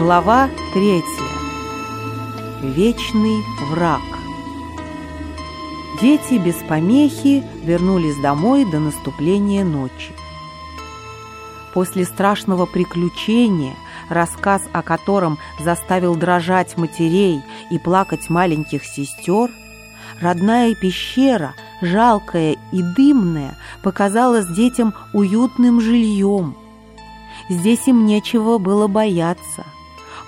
Глава третья. Вечный враг. Дети без помехи вернулись домой до наступления ночи. После страшного приключения, рассказ о котором заставил дрожать матерей и плакать маленьких сестер, родная пещера, жалкая и дымная, показалась детям уютным жильем. Здесь им нечего было бояться –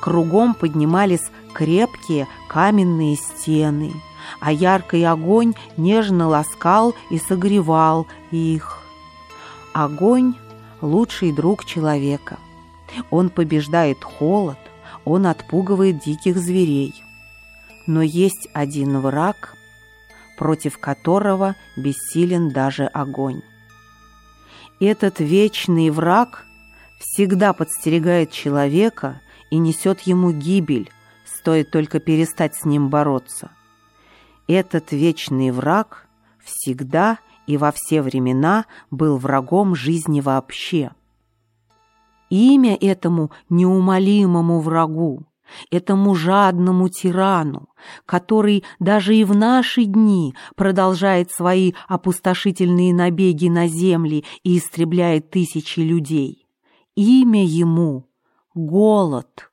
Кругом поднимались крепкие каменные стены, а яркий огонь нежно ласкал и согревал их. Огонь — лучший друг человека. Он побеждает холод, он отпугивает диких зверей. Но есть один враг, против которого бессилен даже огонь. Этот вечный враг всегда подстерегает человека и несет ему гибель, стоит только перестать с ним бороться. Этот вечный враг всегда и во все времена был врагом жизни вообще. Имя этому неумолимому врагу, этому жадному тирану, который даже и в наши дни продолжает свои опустошительные набеги на земли и истребляет тысячи людей. Имя ему голод.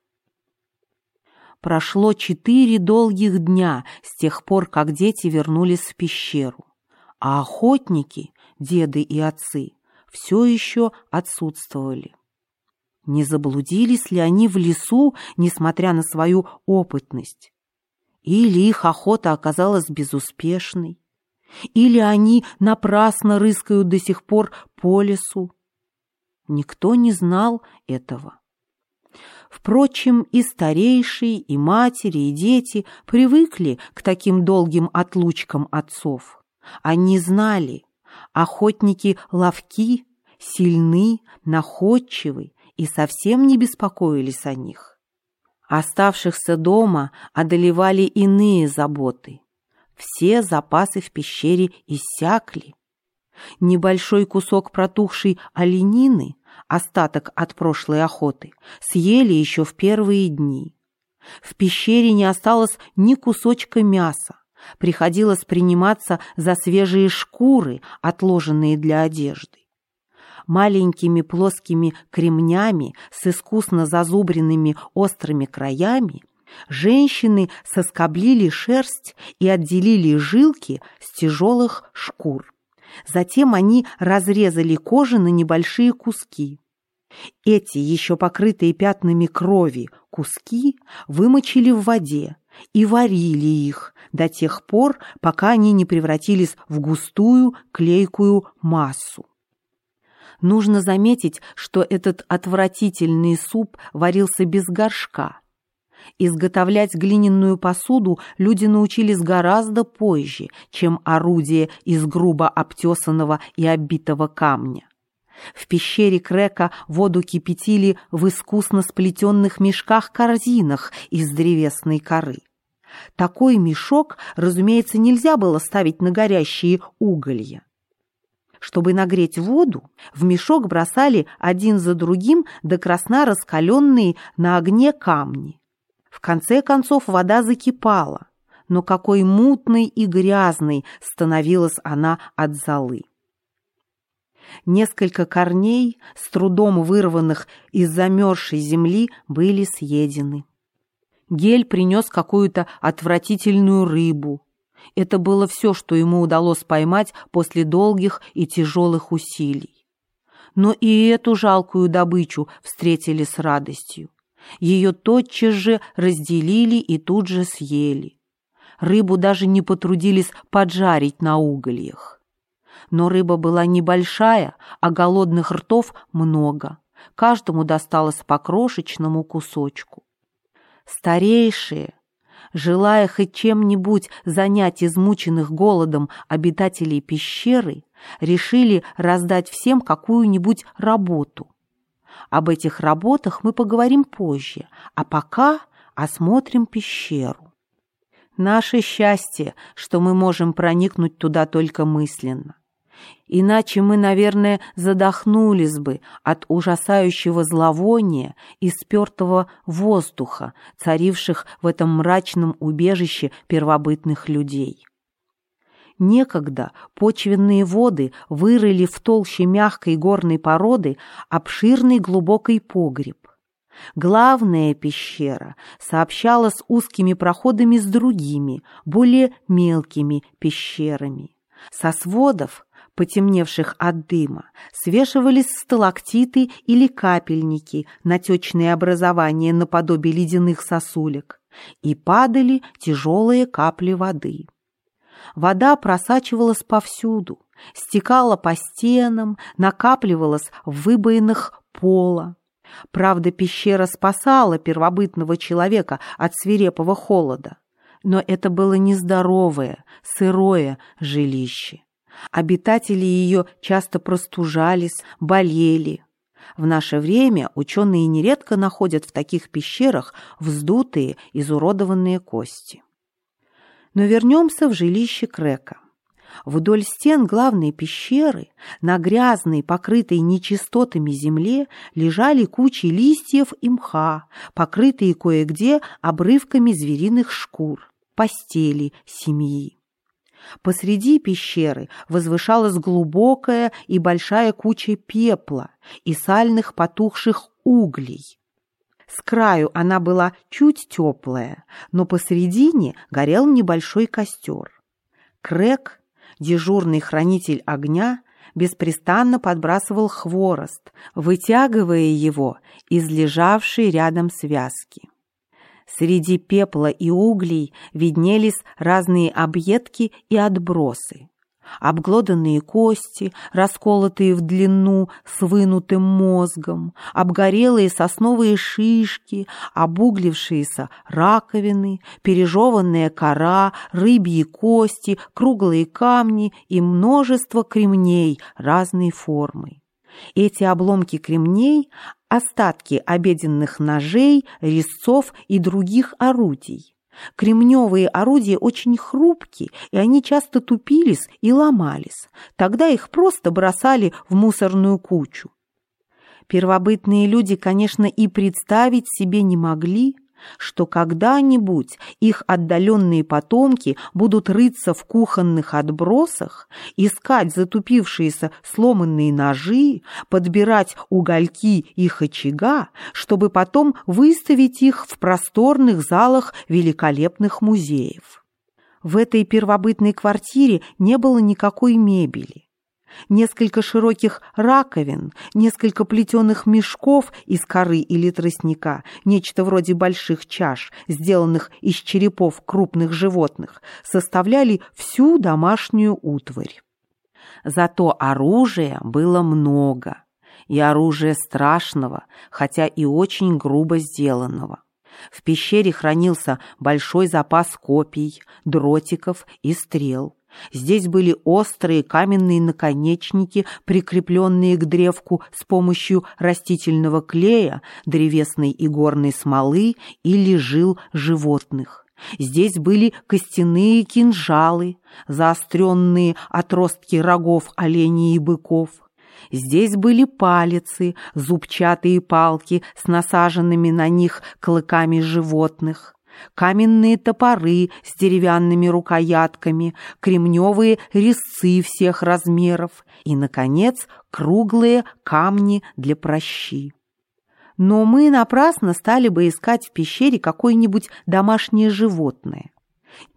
Прошло четыре долгих дня с тех пор, как дети вернулись в пещеру, а охотники, деды и отцы, все еще отсутствовали. Не заблудились ли они в лесу, несмотря на свою опытность? Или их охота оказалась безуспешной? Или они напрасно рыскают до сих пор по лесу? Никто не знал этого. Впрочем, и старейшие, и матери, и дети привыкли к таким долгим отлучкам отцов. Они знали, охотники ловки, сильны, находчивы и совсем не беспокоились о них. Оставшихся дома одолевали иные заботы. Все запасы в пещере иссякли. Небольшой кусок протухшей оленины остаток от прошлой охоты, съели еще в первые дни. В пещере не осталось ни кусочка мяса. Приходилось приниматься за свежие шкуры, отложенные для одежды. Маленькими плоскими кремнями с искусно зазубренными острыми краями женщины соскоблили шерсть и отделили жилки с тяжелых шкур. Затем они разрезали кожу на небольшие куски. Эти, еще покрытые пятнами крови, куски вымочили в воде и варили их до тех пор, пока они не превратились в густую клейкую массу. Нужно заметить, что этот отвратительный суп варился без горшка, Изготовлять глиняную посуду люди научились гораздо позже, чем орудие из грубо обтесанного и оббитого камня. В пещере Крека воду кипятили в искусно сплетенных мешках-корзинах из древесной коры. Такой мешок, разумеется, нельзя было ставить на горящие уголья. Чтобы нагреть воду, в мешок бросали один за другим до красна раскаленные на огне камни. В конце концов вода закипала, но какой мутной и грязной становилась она от золы. Несколько корней, с трудом вырванных из замерзшей земли, были съедены. Гель принес какую-то отвратительную рыбу. Это было все, что ему удалось поймать после долгих и тяжелых усилий. Но и эту жалкую добычу встретили с радостью. Ее тотчас же разделили и тут же съели. Рыбу даже не потрудились поджарить на угольях. Но рыба была небольшая, а голодных ртов много, каждому досталось по крошечному кусочку. Старейшие, желая хоть чем-нибудь занять измученных голодом обитателей пещеры, решили раздать всем какую-нибудь работу. Об этих работах мы поговорим позже, а пока осмотрим пещеру. Наше счастье, что мы можем проникнуть туда только мысленно. Иначе мы, наверное, задохнулись бы от ужасающего зловония и спертого воздуха, царивших в этом мрачном убежище первобытных людей. Некогда почвенные воды вырыли в толще мягкой горной породы обширный глубокий погреб. Главная пещера сообщала с узкими проходами с другими, более мелкими пещерами. Со сводов потемневших от дыма, свешивались сталактиты или капельники, натечные образования наподобие ледяных сосулек, и падали тяжелые капли воды. Вода просачивалась повсюду, стекала по стенам, накапливалась в выбоинах пола. Правда, пещера спасала первобытного человека от свирепого холода, но это было нездоровое, сырое жилище. Обитатели ее часто простужались, болели. В наше время ученые нередко находят в таких пещерах вздутые, изуродованные кости. Но вернемся в жилище Крека. Вдоль стен главной пещеры, на грязной, покрытой нечистотами земле, лежали кучи листьев и мха, покрытые кое-где обрывками звериных шкур, постели семьи. Посреди пещеры возвышалась глубокая и большая куча пепла и сальных потухших углей. С краю она была чуть теплая, но посредине горел небольшой костер. Крэк, дежурный хранитель огня, беспрестанно подбрасывал хворост, вытягивая его из лежавшей рядом связки. Среди пепла и углей виднелись разные объедки и отбросы. Обглоданные кости, расколотые в длину с вынутым мозгом, обгорелые сосновые шишки, обуглившиеся раковины, пережеванная кора, рыбьи кости, круглые камни и множество кремней разной формы. Эти обломки кремней – остатки обеденных ножей, резцов и других орудий. Кремневые орудия очень хрупкие, и они часто тупились и ломались. Тогда их просто бросали в мусорную кучу. Первобытные люди, конечно, и представить себе не могли, что когда-нибудь их отдаленные потомки будут рыться в кухонных отбросах, искать затупившиеся сломанные ножи, подбирать угольки их очага, чтобы потом выставить их в просторных залах великолепных музеев. В этой первобытной квартире не было никакой мебели несколько широких раковин, несколько плетеных мешков из коры или тростника, нечто вроде больших чаш, сделанных из черепов крупных животных, составляли всю домашнюю утварь. Зато оружия было много, и оружия страшного, хотя и очень грубо сделанного. В пещере хранился большой запас копий, дротиков и стрел. Здесь были острые каменные наконечники, прикрепленные к древку с помощью растительного клея, древесной и горной смолы или жил животных. Здесь были костяные кинжалы, заостренные отростки рогов оленей и быков. Здесь были палицы, зубчатые палки с насаженными на них клыками животных каменные топоры с деревянными рукоятками, кремневые резцы всех размеров и, наконец, круглые камни для прощи. Но мы напрасно стали бы искать в пещере какое-нибудь домашнее животное.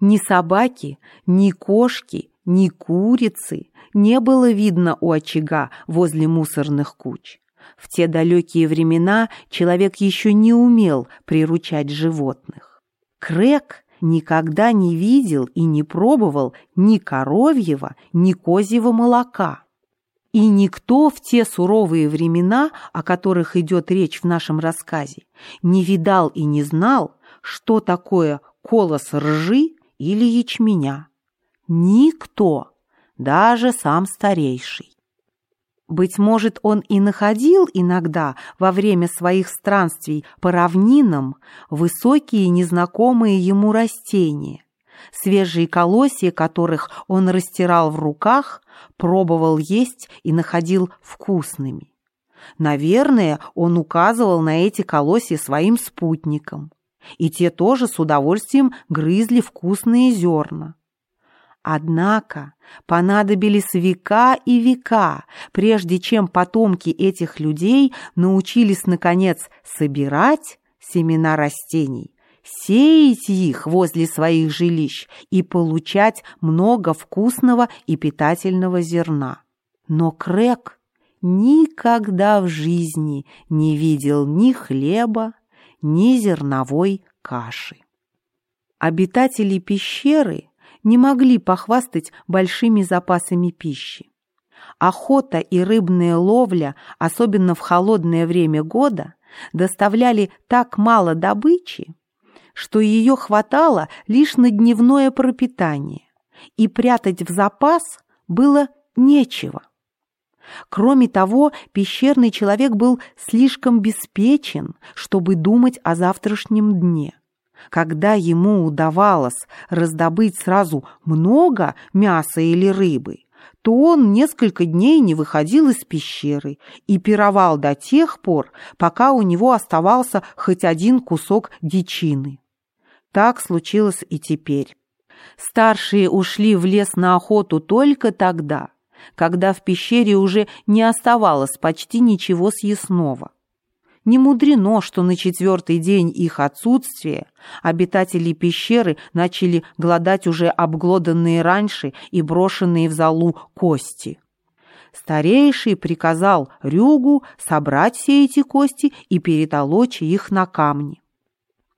Ни собаки, ни кошки, ни курицы не было видно у очага возле мусорных куч. В те далекие времена человек еще не умел приручать животных. Крэк никогда не видел и не пробовал ни коровьего, ни козьего молока. И никто в те суровые времена, о которых идет речь в нашем рассказе, не видал и не знал, что такое колос ржи или ячменя. Никто, даже сам старейший. Быть может, он и находил иногда во время своих странствий по равнинам высокие незнакомые ему растения, свежие колосья которых он растирал в руках, пробовал есть и находил вкусными. Наверное, он указывал на эти колосья своим спутникам, и те тоже с удовольствием грызли вкусные зерна. Однако понадобились века и века, прежде чем потомки этих людей научились, наконец, собирать семена растений, сеять их возле своих жилищ и получать много вкусного и питательного зерна. Но Крэк никогда в жизни не видел ни хлеба, ни зерновой каши. Обитатели пещеры – не могли похвастать большими запасами пищи. Охота и рыбная ловля, особенно в холодное время года, доставляли так мало добычи, что ее хватало лишь на дневное пропитание, и прятать в запас было нечего. Кроме того, пещерный человек был слишком беспечен, чтобы думать о завтрашнем дне. Когда ему удавалось раздобыть сразу много мяса или рыбы, то он несколько дней не выходил из пещеры и пировал до тех пор, пока у него оставался хоть один кусок дичины. Так случилось и теперь. Старшие ушли в лес на охоту только тогда, когда в пещере уже не оставалось почти ничего съестного. Не мудрено, что на четвертый день их отсутствия обитатели пещеры начали глодать уже обглоданные раньше и брошенные в залу кости. Старейший приказал Рюгу собрать все эти кости и перетолочь их на камни.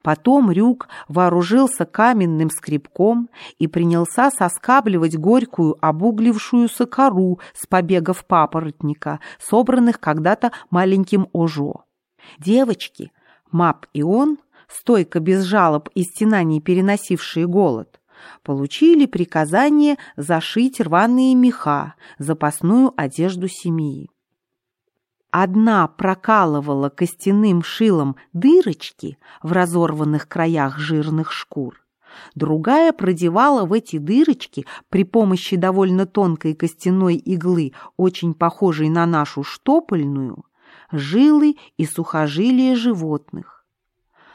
Потом Рюк вооружился каменным скребком и принялся соскабливать горькую обуглившуюся кору с побегов папоротника, собранных когда-то маленьким Ожо. Девочки, Мап и он, стойко без жалоб и стенаний переносившие голод, получили приказание зашить рваные меха, запасную одежду семьи. Одна прокалывала костяным шилом дырочки в разорванных краях жирных шкур, другая продевала в эти дырочки при помощи довольно тонкой костяной иглы, очень похожей на нашу штопольную, жилы и сухожилия животных.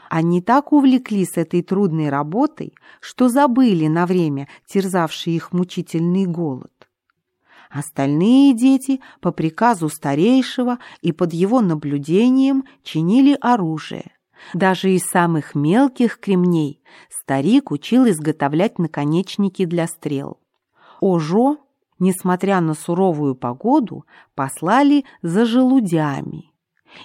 Они так увлеклись этой трудной работой, что забыли на время терзавший их мучительный голод. Остальные дети по приказу старейшего и под его наблюдением чинили оружие. Даже из самых мелких кремней старик учил изготовлять наконечники для стрел. Ожо, несмотря на суровую погоду, послали за желудями.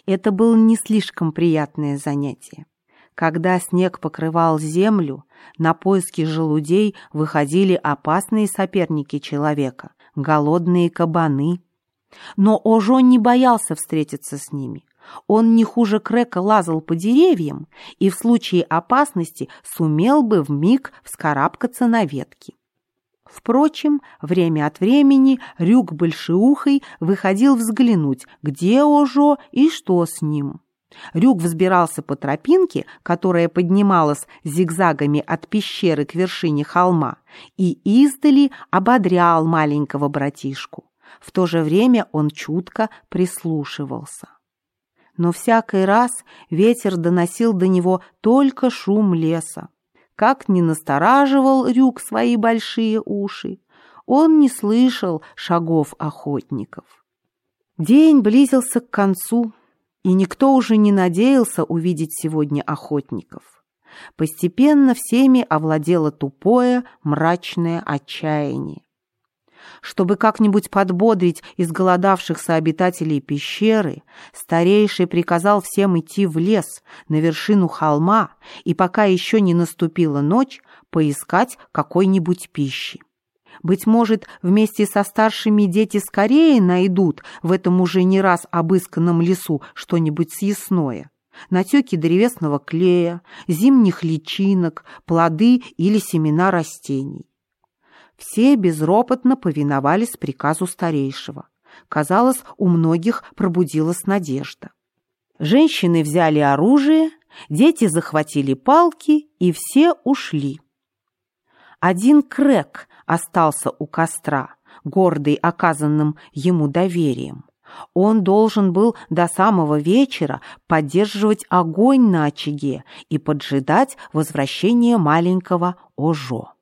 Это было не слишком приятное занятие. Когда снег покрывал землю, на поиски желудей выходили опасные соперники человека, голодные кабаны. Но Ожо не боялся встретиться с ними. Он не хуже Крека лазал по деревьям и в случае опасности сумел бы вмиг вскарабкаться на ветки. Впрочем, время от времени Рюк Большеухой выходил взглянуть, где Ожо и что с ним. Рюк взбирался по тропинке, которая поднималась зигзагами от пещеры к вершине холма, и издали ободрял маленького братишку. В то же время он чутко прислушивался. Но всякий раз ветер доносил до него только шум леса. Как ни настораживал Рюк свои большие уши, он не слышал шагов охотников. День близился к концу, и никто уже не надеялся увидеть сегодня охотников. Постепенно всеми овладело тупое, мрачное отчаяние. Чтобы как-нибудь подбодрить изголодавшихся обитателей пещеры, старейший приказал всем идти в лес, на вершину холма, и пока еще не наступила ночь, поискать какой-нибудь пищи. Быть может, вместе со старшими дети скорее найдут в этом уже не раз обысканном лесу что-нибудь съестное. Натеки древесного клея, зимних личинок, плоды или семена растений. Все безропотно повиновались приказу старейшего. Казалось, у многих пробудилась надежда. Женщины взяли оружие, дети захватили палки, и все ушли. Один Крэк остался у костра, гордый оказанным ему доверием. Он должен был до самого вечера поддерживать огонь на очаге и поджидать возвращения маленького Ожо.